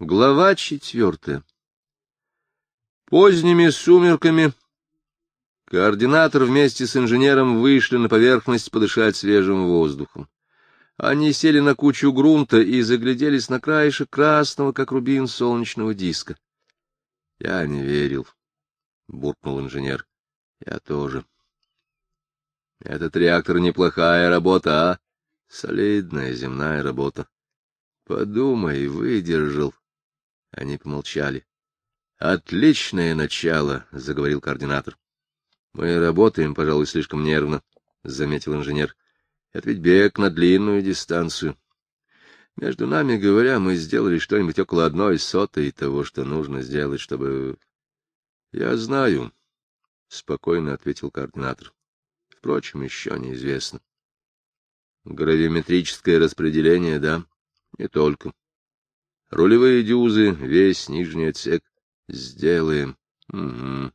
Глава четвертая. Поздними сумерками координатор вместе с инженером вышли на поверхность подышать свежим воздухом. Они сели на кучу грунта и загляделись на краешек красного, как рубин, солнечного диска. — Я не верил, — буркнул инженер. — Я тоже. — Этот реактор неплохая работа, а? Солидная земная работа. Подумай, выдержал. Они помолчали. — Отличное начало, — заговорил координатор. — Мы работаем, пожалуй, слишком нервно, — заметил инженер. — Это ведь бег на длинную дистанцию. Между нами говоря, мы сделали что-нибудь около одной сотой того, что нужно сделать, чтобы... — Я знаю, — спокойно ответил координатор. — Впрочем, еще неизвестно. — Гравиметрическое распределение, да? — Не только. Рулевые дюзы, весь нижний отсек. Сделаем. Угу.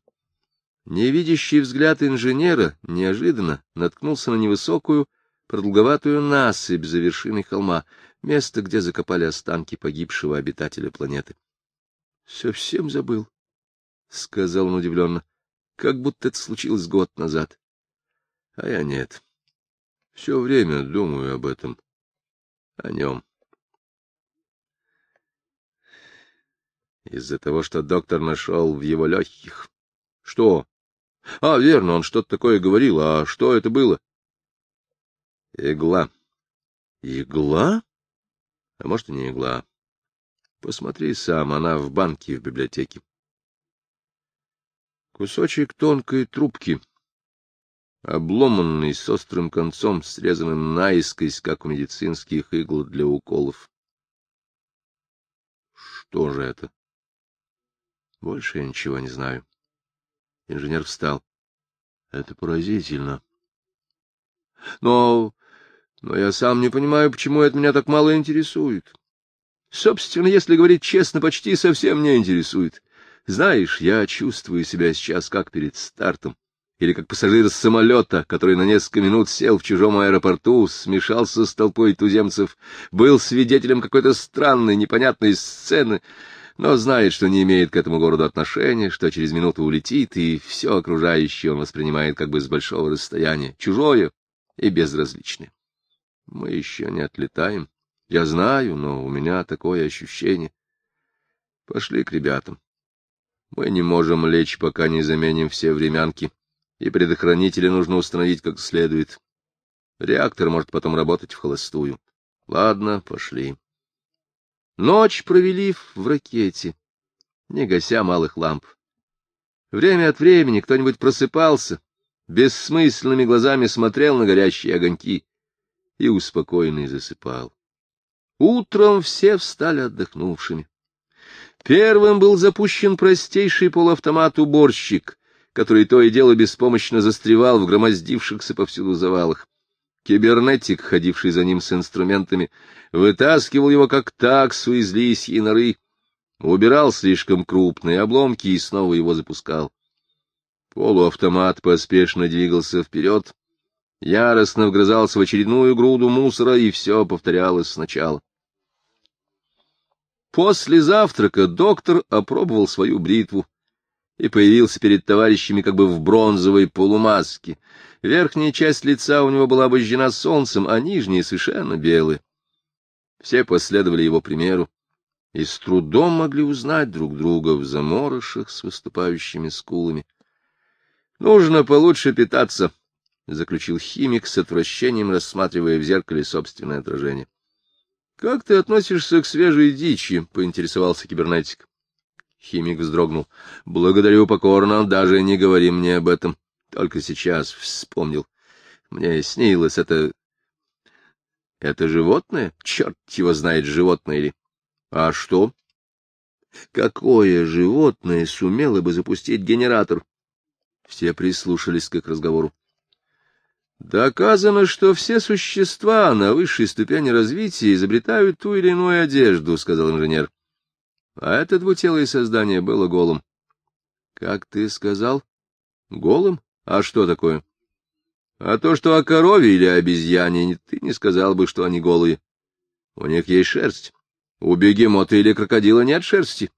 Невидящий взгляд инженера неожиданно наткнулся на невысокую, продолговатую насыпь за вершиной холма, место, где закопали останки погибшего обитателя планеты. — Совсем забыл, — сказал он удивленно, — как будто это случилось год назад. — А я нет. Все время думаю об этом, о нем. Из-за того, что доктор нашел в его легких. Что? А, верно, он что-то такое говорил. А что это было? Игла. Игла? А может, и не игла. Посмотри сам, она в банке в библиотеке. Кусочек тонкой трубки, обломанный с острым концом, срезанным наискось, как у медицинских игл для уколов. Что же это? Больше я ничего не знаю. Инженер встал. Это поразительно. Но... но я сам не понимаю, почему это меня так мало интересует. Собственно, если говорить честно, почти совсем не интересует. Знаешь, я чувствую себя сейчас как перед стартом, или как пассажир самолета, который на несколько минут сел в чужом аэропорту, смешался с толпой туземцев, был свидетелем какой-то странной, непонятной сцены, но знает, что не имеет к этому городу отношения, что через минуту улетит, и все окружающее он воспринимает как бы с большого расстояния, чужое и безразличное. Мы еще не отлетаем. Я знаю, но у меня такое ощущение. Пошли к ребятам. Мы не можем лечь, пока не заменим все времянки, и предохранители нужно установить как следует. Реактор может потом работать в холостую. Ладно, пошли. Ночь провели в ракете, не гася малых ламп. Время от времени кто-нибудь просыпался, бессмысленными глазами смотрел на горящие огоньки и успокоенный засыпал. Утром все встали отдохнувшими. Первым был запущен простейший полуавтомат-уборщик, который то и дело беспомощно застревал в громоздившихся повсюду завалах. Кибернетик, ходивший за ним с инструментами, вытаскивал его как таксу из лисьей норы, убирал слишком крупные обломки и снова его запускал. Полуавтомат поспешно двигался вперед, яростно вгрызался в очередную груду мусора, и все повторялось сначала. После завтрака доктор опробовал свою бритву и появился перед товарищами как бы в бронзовой полумаске. Верхняя часть лица у него была обожжена солнцем, а нижняя совершенно белая. Все последовали его примеру и с трудом могли узнать друг друга в заморышах с выступающими скулами. — Нужно получше питаться, — заключил химик с отвращением, рассматривая в зеркале собственное отражение. — Как ты относишься к свежей дичи? — поинтересовался кибернетик. Химик вздрогнул. — Благодарю покорно, даже не говори мне об этом. Только сейчас вспомнил. Мне снилось это... Это животное? Черт его знает, животное ли. А что? Какое животное сумело бы запустить генератор? Все прислушались к их разговору. Доказано, что все существа на высшей ступени развития изобретают ту или иную одежду, — сказал инженер. А это двутелое создание было голым. — Как ты сказал? — Голым? А что такое? — А то, что о корове или обезьяне ты не сказал бы, что они голые. У них есть шерсть. У бегемота или крокодила нет шерсти.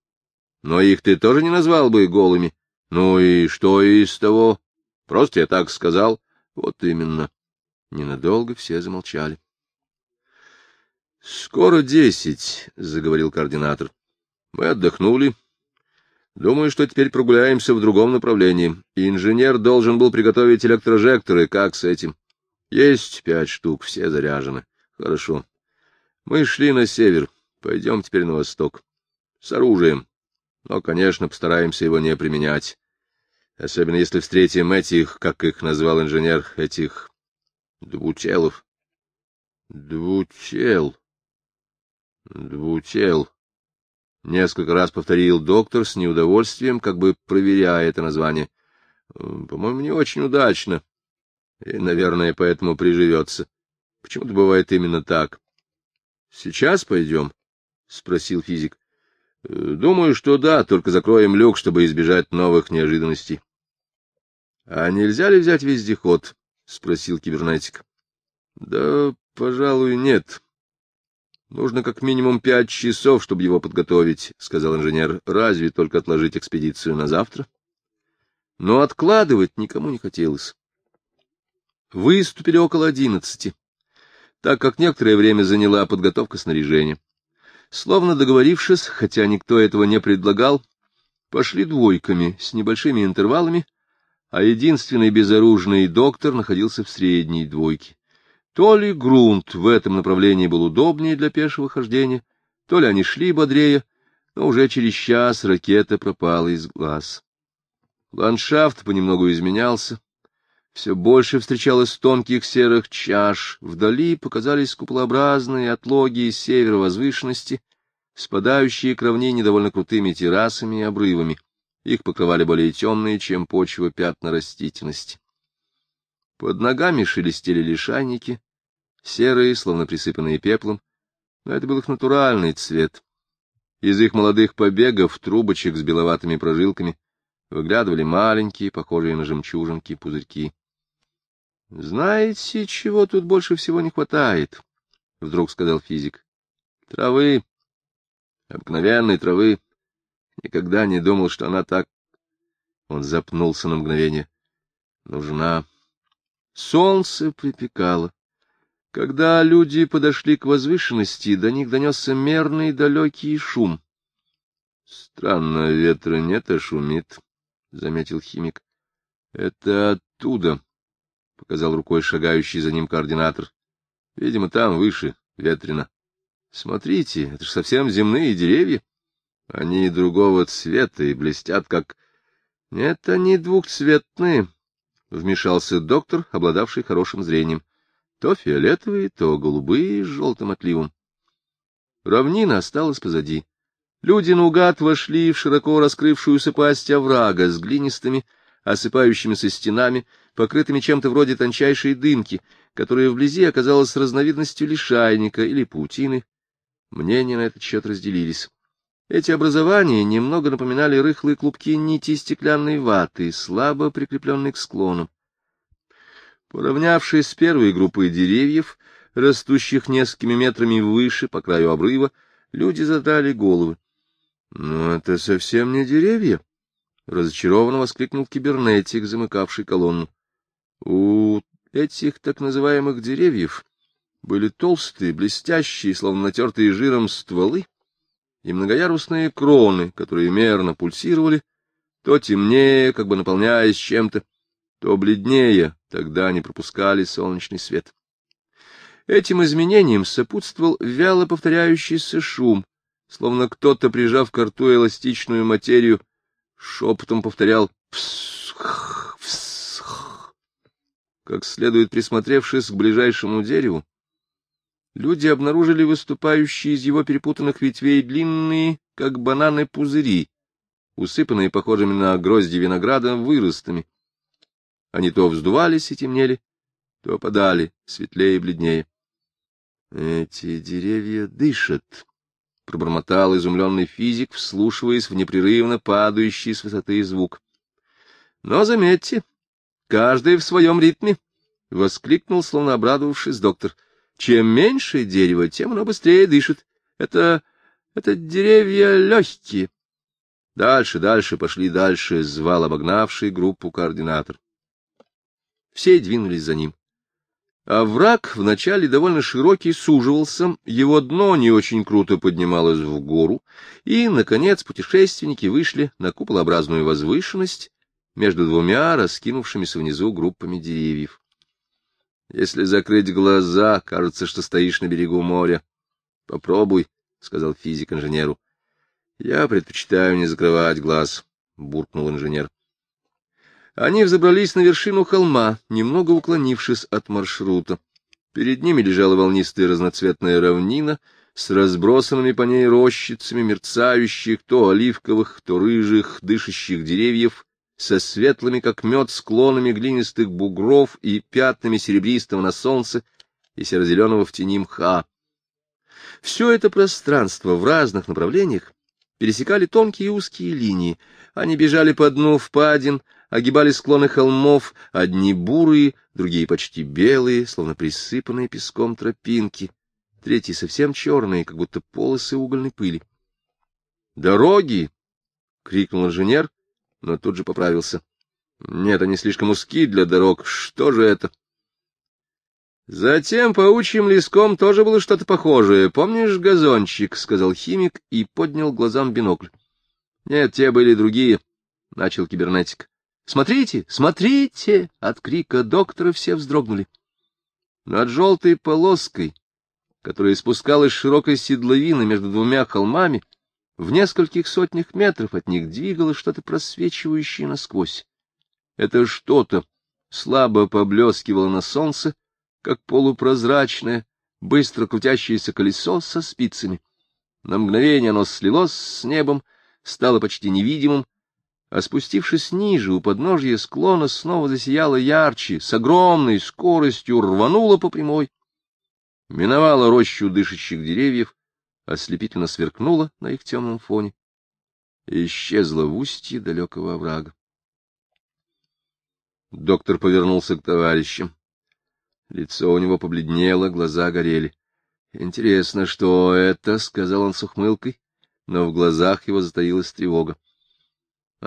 Но их ты тоже не назвал бы голыми. Ну и что из того? Просто я так сказал. Вот именно. Ненадолго все замолчали. — Скоро десять, — заговорил координатор. — Мы отдохнули. Думаю, что теперь прогуляемся в другом направлении. Инженер должен был приготовить электрожекторы. Как с этим? Есть пять штук, все заряжены. Хорошо. Мы шли на север. Пойдем теперь на восток. С оружием. Но, конечно, постараемся его не применять. Особенно если встретим этих, как их назвал инженер, этих двутелов. Двутел. Двутел. Несколько раз повторил доктор с неудовольствием, как бы проверяя это название. По-моему, не очень удачно. И, наверное, поэтому приживется. Почему-то бывает именно так. — Сейчас пойдем? — спросил физик. — Думаю, что да, только закроем люк, чтобы избежать новых неожиданностей. — А нельзя ли взять вездеход? — спросил кибернетик. — Да, пожалуй, нет. Нужно как минимум пять часов, чтобы его подготовить, — сказал инженер. — Разве только отложить экспедицию на завтра? Но откладывать никому не хотелось. Выступили около одиннадцати, так как некоторое время заняла подготовка снаряжения. Словно договорившись, хотя никто этого не предлагал, пошли двойками с небольшими интервалами, а единственный безоружный доктор находился в средней двойке. То ли грунт в этом направлении был удобнее для пешего хождения, то ли они шли бодрее, но уже через час ракета пропала из глаз. Ландшафт понемногу изменялся. Все больше встречалось тонких серых чаш, вдали показались куполообразные отлоги севера возвышенности, спадающие к равнине довольно крутыми террасами и обрывами. Их покрывали более темные, чем почва пятна растительности. Под ногами шелестели лишайники, серые, словно присыпанные пеплом, но это был их натуральный цвет. Из их молодых побегов, трубочек с беловатыми прожилками, выглядывали маленькие, похожие на жемчужинки, пузырьки. — Знаете, чего тут больше всего не хватает? — вдруг сказал физик. — Травы. Обыкновенной травы. Никогда не думал, что она так... Он запнулся на мгновение. Нужна. Солнце припекало. Когда люди подошли к возвышенности, до них донесся мерный далекий шум. — Странно, ветра нет, а шумит, — заметил химик. — Это оттуда, — показал рукой шагающий за ним координатор. — Видимо, там выше, ветрено. Смотрите, это же совсем земные деревья. Они другого цвета и блестят, как... — Нет, они двухцветные, — вмешался доктор, обладавший хорошим зрением то фиолетовые, то голубые с желтым отливом. Равнина осталась позади. Люди наугад вошли в широко раскрывшуюся пасть оврага с глинистыми, осыпающимися стенами, покрытыми чем-то вроде тончайшей дымки, которая вблизи оказалась разновидностью лишайника или паутины. Мнения на этот счет разделились. Эти образования немного напоминали рыхлые клубки нити стеклянной ваты, слабо прикрепленные к склонам. Поравнявшись с первой группой деревьев, растущих несколькими метрами выше, по краю обрыва, люди задали головы. — Но это совсем не деревья! — разочарованно воскликнул кибернетик, замыкавший колонну. У этих так называемых деревьев были толстые, блестящие, словно натертые жиром стволы, и многоярусные кроны, которые мерно пульсировали, то темнее, как бы наполняясь чем-то, то бледнее, тогда не пропускали солнечный свет. Этим изменениям сопутствовал вяло повторяющийся шум, словно кто-то, прижав к рту эластичную материю, шепотом повторял «псх, псх». Как следует присмотревшись к ближайшему дереву, люди обнаружили выступающие из его перепутанных ветвей длинные, как бананы, пузыри, усыпанные похожими на грозди винограда выростами. Они то вздувались и темнели, то опадали, светлее и бледнее. — Эти деревья дышат, — пробормотал изумленный физик, вслушиваясь в непрерывно падающий с высоты звук. — Но заметьте, каждый в своем ритме, — воскликнул, словно обрадовавшись доктор. — Чем меньше дерево, тем оно быстрее дышит. Это Это деревья легкие. Дальше, дальше, пошли дальше, — звал обогнавший группу координатор. Все двинулись за ним. А враг вначале довольно широкий суживался, его дно не очень круто поднималось в гору, и, наконец, путешественники вышли на куполообразную возвышенность между двумя раскинувшимися внизу группами деревьев. Если закрыть глаза, кажется, что стоишь на берегу моря. — Попробуй, — сказал физик инженеру. — Я предпочитаю не закрывать глаз, — буркнул инженер. Они взобрались на вершину холма, немного уклонившись от маршрута. Перед ними лежала волнистая разноцветная равнина с разбросанными по ней рощицами мерцающих то оливковых, то рыжих, дышащих деревьев, со светлыми, как мед, склонами глинистых бугров и пятнами серебристого на солнце и серо-зеленого в тени мха. Все это пространство в разных направлениях пересекали тонкие узкие линии. Они бежали по дну впадин, огибали склоны холмов, одни бурые, другие почти белые, словно присыпанные песком тропинки, третьи совсем черные, как будто полосы угольной пыли. «Дороги!» — крикнул инженер, но тут же поправился. «Нет, они слишком узки для дорог. Что же это?» Затем паучьим леском тоже было что-то похожее. Помнишь газончик? — сказал химик и поднял глазам бинокль. — Нет, те были другие, — начал кибернетик. — Смотрите, смотрите! — от крика доктора все вздрогнули. Над желтой полоской, которая спускалась широкой седловины между двумя холмами, в нескольких сотнях метров от них двигалось что-то просвечивающее насквозь. Это что-то слабо поблескивало на солнце, как полупрозрачное, быстро крутящееся колесо со спицами. На мгновение оно слилось с небом, стало почти невидимым, а спустившись ниже, у подножья склона снова засияло ярче, с огромной скоростью рвануло по прямой, миновало рощу дышащих деревьев, ослепительно сверкнуло на их темном фоне и исчезло в устье далекого оврага. Доктор повернулся к товарищам. Лицо у него побледнело, глаза горели. — Интересно, что это? — сказал он с ухмылкой, но в глазах его затаилась тревога. —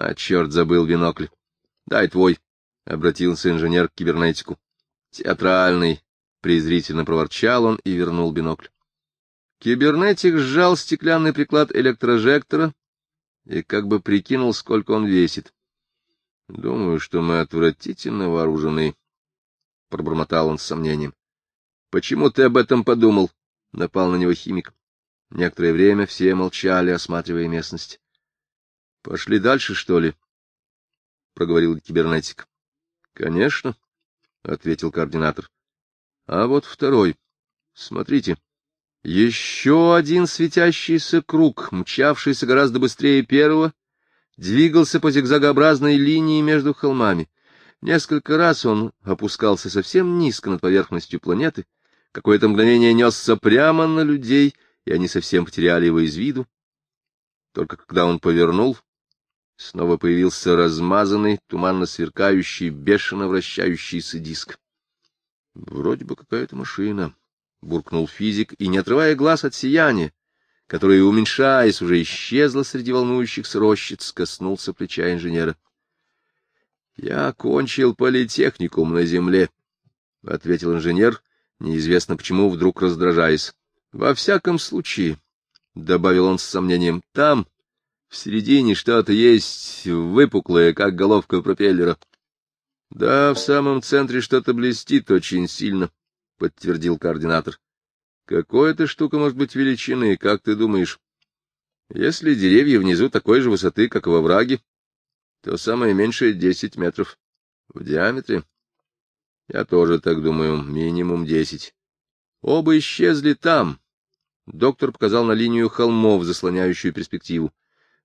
А, черт, забыл бинокль. — Дай твой, — обратился инженер к кибернетику. — Театральный, — презрительно проворчал он и вернул бинокль. Кибернетик сжал стеклянный приклад электрожектора и как бы прикинул, сколько он весит. — Думаю, что мы отвратительно вооружены, — пробормотал он с сомнением. — Почему ты об этом подумал? — напал на него химик. Некоторое время все молчали, осматривая местность. — Пошли дальше, что ли? — проговорил кибернетик. — Конечно, — ответил координатор. — А вот второй. Смотрите. Еще один светящийся круг, мчавшийся гораздо быстрее первого, двигался по зигзагообразной линии между холмами. Несколько раз он опускался совсем низко над поверхностью планеты, какое-то мгновение несся прямо на людей, и они совсем потеряли его из виду. Только когда он повернул, снова появился размазанный, туманно сверкающий, бешено вращающийся диск. Вроде бы какая-то машина, — буркнул физик, и, не отрывая глаз от сияния, которое, уменьшаясь, уже исчезло среди волнующихся рощиц, коснулся плеча инженера. — я окончил политехникум на земле, — ответил инженер, неизвестно почему, вдруг раздражаясь. — Во всяком случае, — добавил он с сомнением, — там, в середине, что-то есть выпуклое, как головка пропеллера. — Да, в самом центре что-то блестит очень сильно, — подтвердил координатор. — Какой-то штука может быть величины, как ты думаешь? Если деревья внизу такой же высоты, как во враге, то самое меньшее десять метров в диаметре. Я тоже так думаю, минимум десять. Оба исчезли там. Доктор показал на линию холмов, заслоняющую перспективу.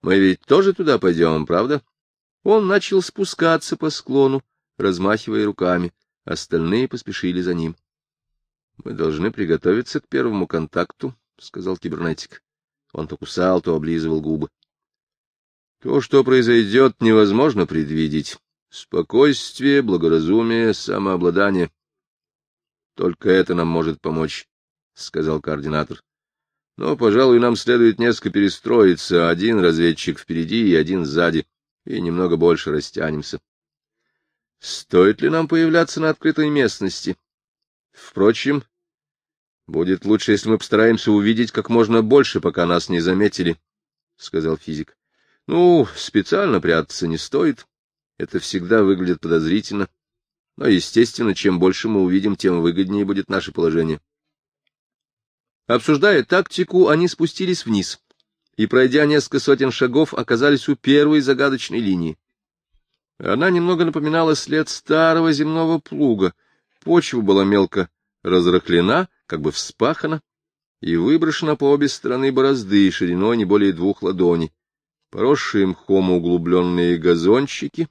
Мы ведь тоже туда пойдем, правда? Он начал спускаться по склону, размахивая руками. Остальные поспешили за ним. — Мы должны приготовиться к первому контакту, — сказал кибернетик. Он то кусал, то облизывал губы. То, что произойдет, невозможно предвидеть. Спокойствие, благоразумие, самообладание. Только это нам может помочь, — сказал координатор. Но, пожалуй, нам следует несколько перестроиться, один разведчик впереди и один сзади, и немного больше растянемся. Стоит ли нам появляться на открытой местности? Впрочем, будет лучше, если мы постараемся увидеть как можно больше, пока нас не заметили, — сказал физик. Ну, специально прятаться не стоит. Это всегда выглядит подозрительно. Но, естественно, чем больше мы увидим, тем выгоднее будет наше положение. Обсуждая тактику, они спустились вниз и, пройдя несколько сотен шагов, оказались у первой загадочной линии. Она немного напоминала след старого земного плуга. Почва была мелко разрыхлена, как бы вспахана, и выброшена по обе стороны борозды шириной не более двух ладоней. Поросшие мхом углубленные газончики,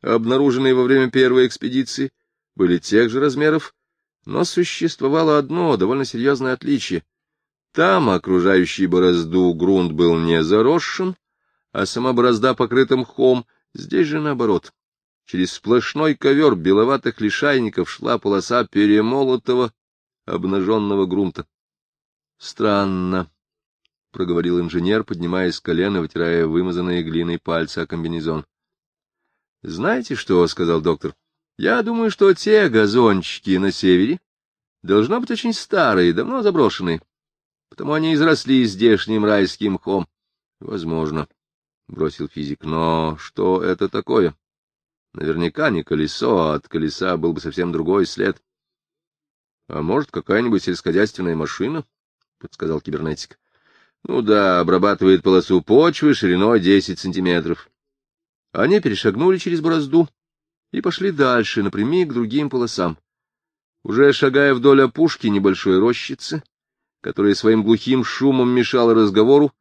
обнаруженные во время первой экспедиции, были тех же размеров, но существовало одно довольно серьезное отличие. Там окружающий борозду грунт был не заросшим, а сама борозда покрыта мхом, здесь же наоборот. Через сплошной ковер беловатых лишайников шла полоса перемолотого, обнаженного грунта. Странно, — проговорил инженер, поднимаясь с колена, вытирая вымазанные глиной пальцы о комбинезон. — Знаете что, — сказал доктор, — я думаю, что те газончики на севере должно быть очень старые, давно заброшенные потому они изросли здешним райским мхом. — Возможно, — бросил физик, — но что это такое? Наверняка не колесо, а от колеса был бы совсем другой след. — А может, какая-нибудь сельскохозяйственная машина? — подсказал кибернетик. — Ну да, обрабатывает полосу почвы шириной десять сантиметров. Они перешагнули через борозду и пошли дальше, напрямик к другим полосам. Уже шагая вдоль опушки небольшой рощицы, которая своим глухим шумом мешала разговору,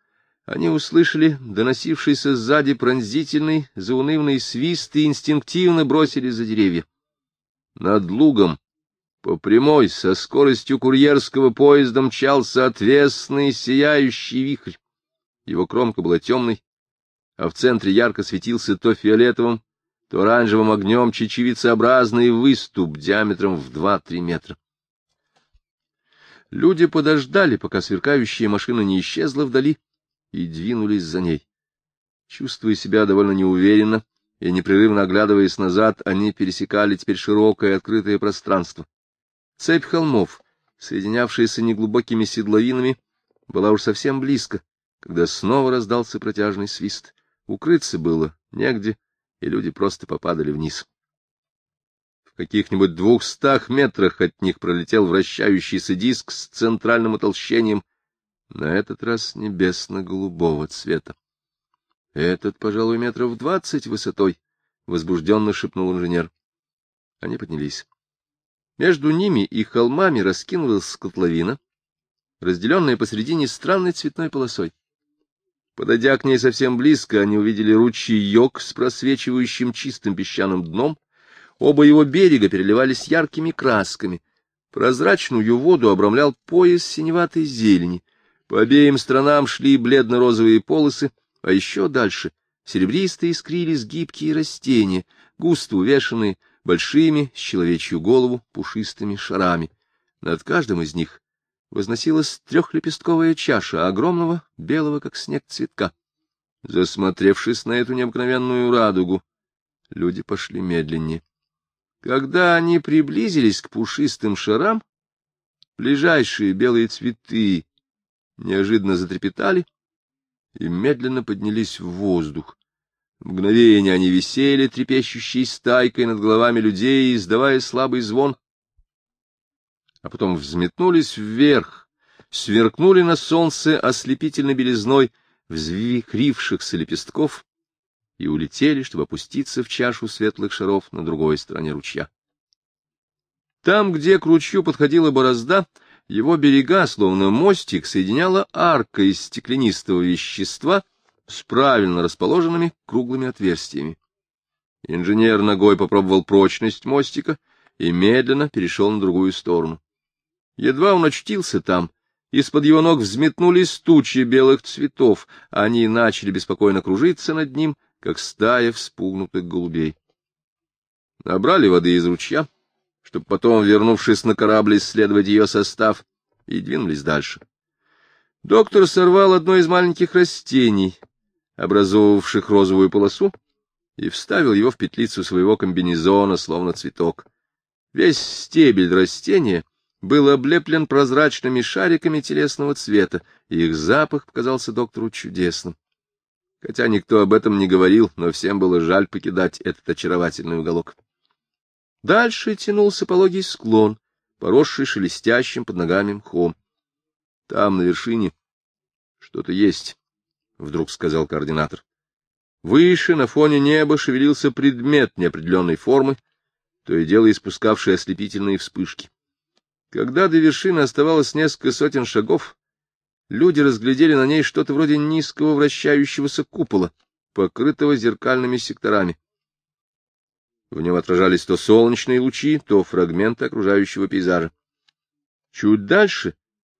они услышали доносившийся сзади пронзительный, заунывный свист и инстинктивно бросились за деревья. Над лугом по прямой со скоростью курьерского поезда мчался отвесный сияющий вихрь. Его кромка была темной, а в центре ярко светился то фиолетовым, то оранжевым огнем чечевицеобразный выступ диаметром в два-три метра. Люди подождали, пока сверкающая машина не исчезла вдали, и двинулись за ней. Чувствуя себя довольно неуверенно и непрерывно оглядываясь назад, они пересекали теперь широкое открытое пространство. Цепь холмов, соединявшаяся неглубокими седловинами, была уж совсем близко, когда снова раздался протяжный свист. Укрыться было негде, и люди просто попадали вниз. Каких-нибудь двухстах метрах от них пролетел вращающийся диск с центральным утолщением, на этот раз небесно-голубого цвета. — Этот, пожалуй, метров двадцать высотой, — возбужденно шепнул инженер. Они поднялись. Между ними и холмами раскинулась котловина, разделенная посредине странной цветной полосой. Подойдя к ней совсем близко, они увидели ручеек с просвечивающим чистым песчаным дном, Оба его берега переливались яркими красками. Прозрачную воду обрамлял пояс синеватой зелени. По обеим сторонам шли бледно-розовые полосы, а еще дальше серебристые искрились гибкие растения, густо увешанные большими, с человечью голову, пушистыми шарами. Над каждым из них возносилась трехлепестковая чаша огромного, белого, как снег, цветка. Засмотревшись на эту необыкновенную радугу, люди пошли медленнее. Когда они приблизились к пушистым шарам, ближайшие белые цветы неожиданно затрепетали и медленно поднялись в воздух. В мгновение они висели, трепещущей стайкой над головами людей, издавая слабый звон, а потом взметнулись вверх, сверкнули на солнце ослепительной белизной взвихрившихся лепестков и улетели, чтобы опуститься в чашу светлых шаров на другой стороне ручья. Там, где к ручью подходила борозда, его берега, словно мостик, соединяла арка из стеклянистого вещества с правильно расположенными круглыми отверстиями. Инженер ногой попробовал прочность мостика и медленно перешел на другую сторону. Едва он очутился там, из-под его ног взметнулись тучи белых цветов, они начали беспокойно кружиться над ним, как стая вспугнутых голубей. Набрали воды из ручья, чтобы потом, вернувшись на корабль, исследовать ее состав, и двинулись дальше. Доктор сорвал одно из маленьких растений, образовавших розовую полосу, и вставил его в петлицу своего комбинезона, словно цветок. Весь стебель растения был облеплен прозрачными шариками телесного цвета, и их запах показался доктору чудесным. Хотя никто об этом не говорил, но всем было жаль покидать этот очаровательный уголок. Дальше тянулся пологий склон, поросший шелестящим под ногами мхом. Там, на вершине, что-то есть, — вдруг сказал координатор. Выше, на фоне неба, шевелился предмет неопределенной формы, то и дело испускавший ослепительные вспышки. Когда до вершины оставалось несколько сотен шагов, люди разглядели на ней что-то вроде низкого вращающегося купола, покрытого зеркальными секторами. В нем отражались то солнечные лучи, то фрагменты окружающего пейзажа. Чуть дальше,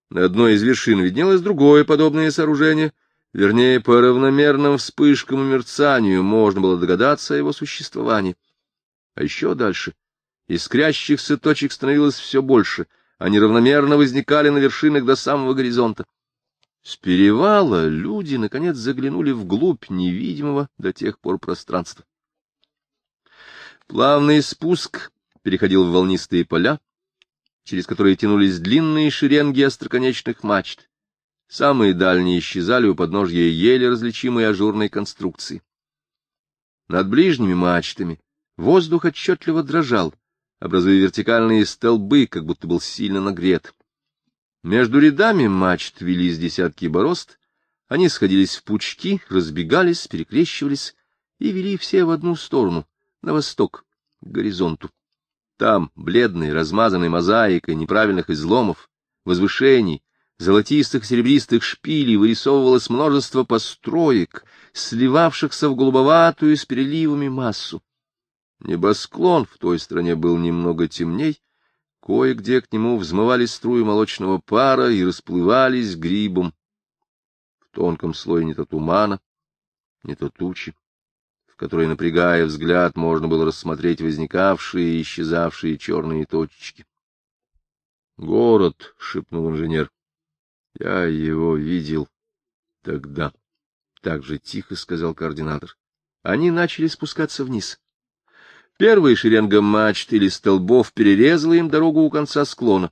на одной из вершин, виднелось другое подобное сооружение, вернее, по равномерным вспышкам и мерцанию можно было догадаться о его существовании. А еще дальше искрящихся точек становилось все больше, они равномерно возникали на вершинах до самого горизонта. С перевала люди, наконец, заглянули вглубь невидимого до тех пор пространства. Плавный спуск переходил в волнистые поля, через которые тянулись длинные шеренги остроконечных мачт. Самые дальние исчезали у подножья еле различимой ажурной конструкции. Над ближними мачтами воздух отчетливо дрожал, образуя вертикальные столбы, как будто был сильно нагрет. Между рядами мачт велись десятки борозд, они сходились в пучки, разбегались, перекрещивались и вели все в одну сторону, на восток, к горизонту. Там, бледной, размазанной мозаикой неправильных изломов, возвышений, золотистых серебристых шпилей вырисовывалось множество построек, сливавшихся в голубоватую с переливами массу. Небосклон в той стороне был немного темней, кое-где к нему взмывались струи молочного пара и расплывались грибом в тонком слое не то тумана, не то тучи которой, напрягая взгляд, можно было рассмотреть возникавшие и исчезавшие черные точечки. «Город», — шепнул инженер. «Я его видел тогда». Так же тихо сказал координатор. Они начали спускаться вниз. Первая шеренга мачт или столбов перерезала им дорогу у конца склона.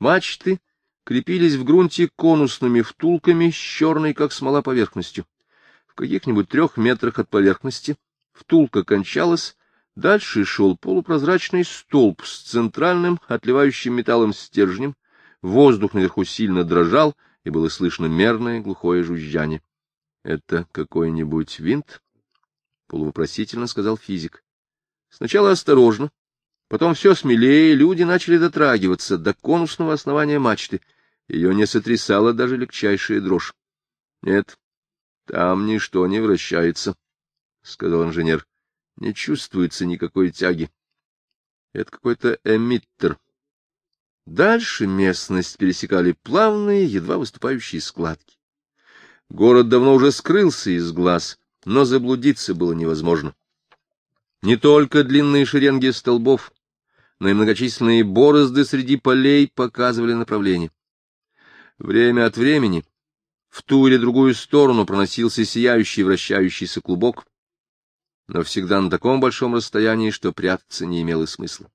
Мачты крепились в грунте конусными втулками с черной, как смола, поверхностью. В каких-нибудь трех метрах от поверхности втулка кончалась, дальше шел полупрозрачный столб с центральным отливающим металлом стержнем, воздух наверху сильно дрожал, и было слышно мерное глухое жужжание. — Это какой-нибудь винт? — полувопросительно сказал физик. Сначала осторожно, потом все смелее люди начали дотрагиваться до конусного основания мачты. Ее не сотрясала даже легчайшая дрожь. — Нет, там ничто не вращается, — сказал инженер. — Не чувствуется никакой тяги. Это какой-то эмиттер. Дальше местность пересекали плавные, едва выступающие складки. Город давно уже скрылся из глаз, но заблудиться было невозможно. Не только длинные шеренги столбов, но и многочисленные борозды среди полей показывали направление. Время от времени в ту или другую сторону проносился сияющий вращающийся клубок, но всегда на таком большом расстоянии, что прятаться не имело смысла.